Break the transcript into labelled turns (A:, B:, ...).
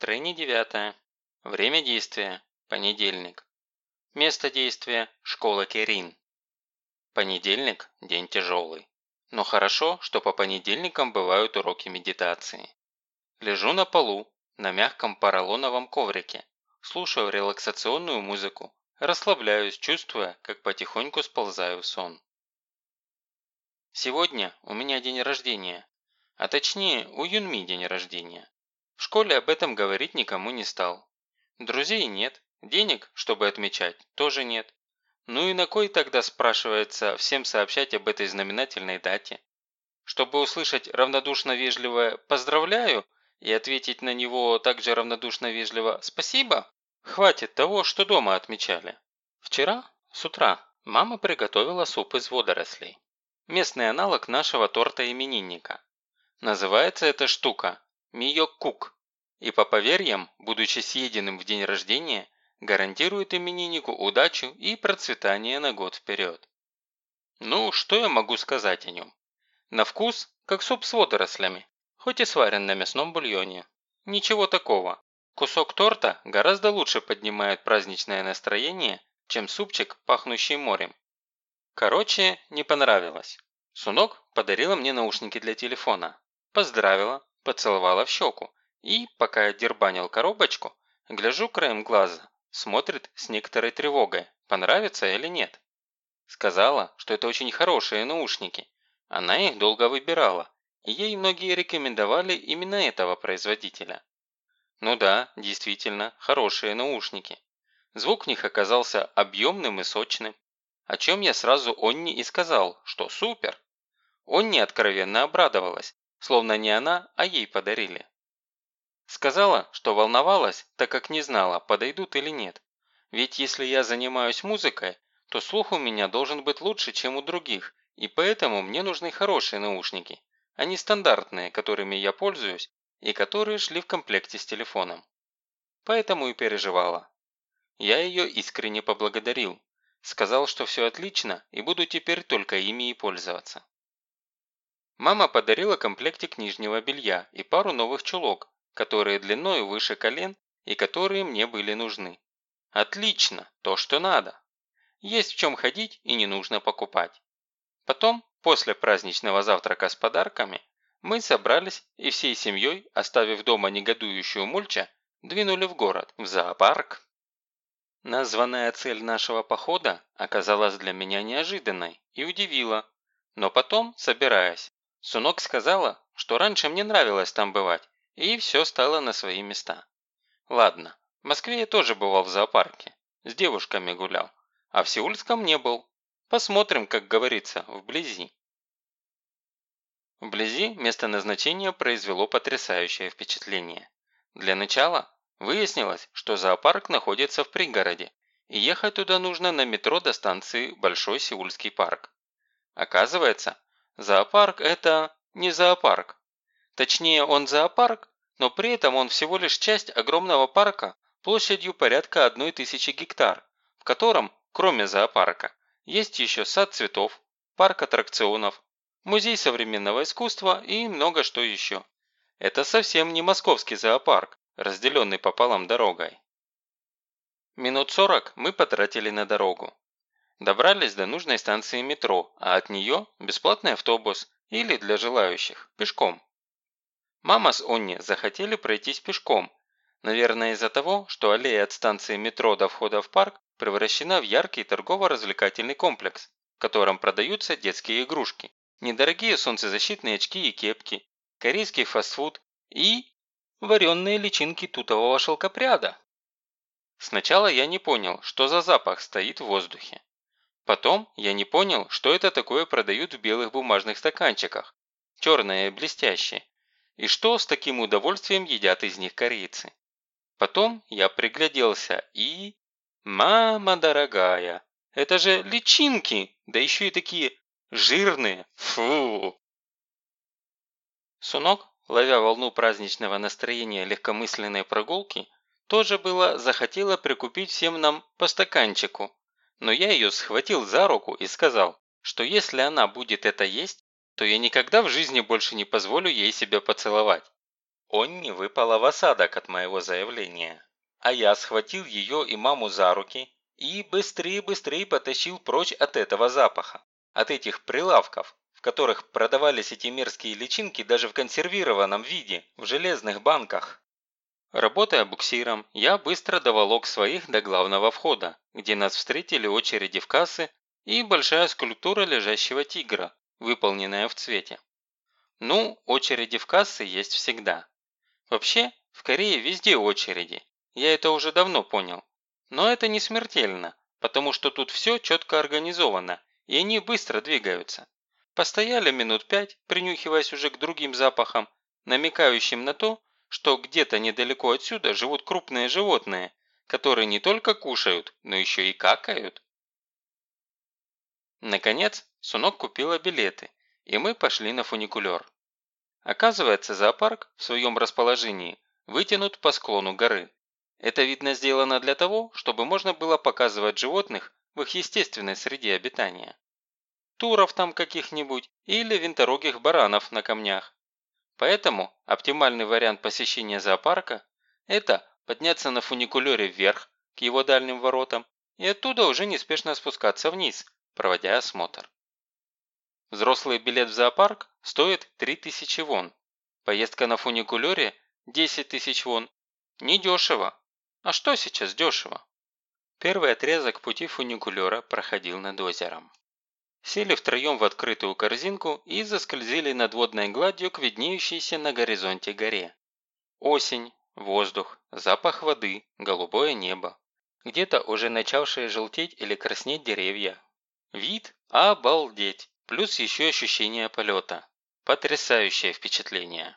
A: Тройни девятое. Время действия – понедельник. Место действия – школа Керин. Понедельник – день тяжелый. Но хорошо, что по понедельникам бывают уроки медитации. Лежу на полу, на мягком поролоновом коврике, слушаю релаксационную музыку, расслабляюсь, чувствуя, как потихоньку сползаю в сон. Сегодня у меня день рождения, а точнее у Юнми день рождения. В школе об этом говорить никому не стал. Друзей нет, денег, чтобы отмечать, тоже нет. Ну и на кой тогда, спрашивается, всем сообщать об этой знаменательной дате? Чтобы услышать равнодушно-вежливое «поздравляю» и ответить на него также равнодушно-вежливо «спасибо»? Хватит того, что дома отмечали. Вчера, с утра, мама приготовила суп из водорослей. Местный аналог нашего торта именинника. Называется эта штука Мио-кук. И по поверьям, будучи съеденным в день рождения, гарантирует имениннику удачу и процветание на год вперед. Ну, что я могу сказать о нем? На вкус, как суп с водорослями, хоть и сварен на мясном бульоне. Ничего такого. Кусок торта гораздо лучше поднимает праздничное настроение, чем супчик, пахнущий морем. Короче, не понравилось. Сунок подарила мне наушники для телефона. Поздравила, поцеловала в щеку. И, пока я дербанил коробочку, гляжу краем глаза, смотрит с некоторой тревогой, понравится или нет. Сказала, что это очень хорошие наушники. Она их долго выбирала, и ей многие рекомендовали именно этого производителя. Ну да, действительно, хорошие наушники. Звук в них оказался объемным и сочным, о чем я сразу Онни и сказал, что супер. Онни откровенно обрадовалась, словно не она, а ей подарили. Сказала, что волновалась, так как не знала, подойдут или нет. Ведь если я занимаюсь музыкой, то слух у меня должен быть лучше, чем у других, и поэтому мне нужны хорошие наушники, а не стандартные, которыми я пользуюсь, и которые шли в комплекте с телефоном. Поэтому и переживала. Я ее искренне поблагодарил. Сказал, что все отлично, и буду теперь только ими и пользоваться. Мама подарила комплектик нижнего белья и пару новых чулок, которые длиной выше колен и которые мне были нужны. Отлично, то, что надо. Есть в чем ходить и не нужно покупать. Потом, после праздничного завтрака с подарками, мы собрались и всей семьей, оставив дома негодующую мульча, двинули в город, в зоопарк. Названная цель нашего похода оказалась для меня неожиданной и удивила. Но потом, собираясь, Сунок сказала, что раньше мне нравилось там бывать, и все стало на свои места. Ладно, в Москве я тоже бывал в зоопарке, с девушками гулял, а в Сеульском не был. Посмотрим, как говорится, вблизи. Вблизи место назначения произвело потрясающее впечатление. Для начала выяснилось, что зоопарк находится в пригороде, и ехать туда нужно на метро до станции Большой Сеульский парк. Оказывается, Зоопарк – это не зоопарк. Точнее, он зоопарк, но при этом он всего лишь часть огромного парка площадью порядка одной тысячи гектар, в котором, кроме зоопарка, есть еще сад цветов, парк аттракционов, музей современного искусства и много что еще. Это совсем не московский зоопарк, разделенный пополам дорогой. Минут сорок мы потратили на дорогу. Добрались до нужной станции метро, а от нее бесплатный автобус или для желающих, пешком. Мама с Онни захотели пройтись пешком, наверное из-за того, что аллея от станции метро до входа в парк превращена в яркий торгово-развлекательный комплекс, в котором продаются детские игрушки, недорогие солнцезащитные очки и кепки, корейский фастфуд и вареные личинки тутового шелкопряда. Сначала я не понял, что за запах стоит в воздухе. Потом я не понял, что это такое продают в белых бумажных стаканчиках, черное и блестящее, и что с таким удовольствием едят из них корейцы. Потом я пригляделся и... Мама дорогая, это же личинки, да еще и такие жирные, фу! Сунок, ловя волну праздничного настроения легкомысленной прогулки, тоже было захотела прикупить всем нам по стаканчику, но я ее схватил за руку и сказал, что если она будет это есть, то я никогда в жизни больше не позволю ей себя поцеловать. Он не выпала в осадок от моего заявления. А я схватил ее и маму за руки и быстрее-быстрее потащил прочь от этого запаха, от этих прилавков, в которых продавались эти мерзкие личинки даже в консервированном виде, в железных банках. Работая буксиром, я быстро доволок своих до главного входа, где нас встретили очереди в кассы и большая скульптура лежащего тигра, выполненная в цвете. Ну, очереди в кассы есть всегда. Вообще, в Корее везде очереди, я это уже давно понял. Но это не смертельно, потому что тут все четко организовано, и они быстро двигаются. Постояли минут пять, принюхиваясь уже к другим запахам, намекающим на то, что где-то недалеко отсюда живут крупные животные, которые не только кушают, но еще и какают. Наконец, Сунок купила билеты, и мы пошли на фуникулер. Оказывается, зоопарк в своем расположении вытянут по склону горы. Это, видно, сделано для того, чтобы можно было показывать животных в их естественной среде обитания. Туров там каких-нибудь или винторогих баранов на камнях. Поэтому оптимальный вариант посещения зоопарка – это подняться на фуникулере вверх, к его дальним воротам, и оттуда уже неспешно спускаться вниз, проводя осмотр. Взрослый билет в зоопарк стоит 3000 вон. Поездка на фуникулере – 10 тысяч вон. Недешево. А что сейчас дешево? Первый отрезок пути фуникулера проходил над озером. Сели втроем в открытую корзинку и заскользили над водной гладью к виднеющейся на горизонте горе. Осень, воздух, запах воды, голубое небо. Где-то уже начавшие желтеть или краснеть деревья. Вид – обалдеть! Плюс еще ощущение полета. Потрясающее впечатление.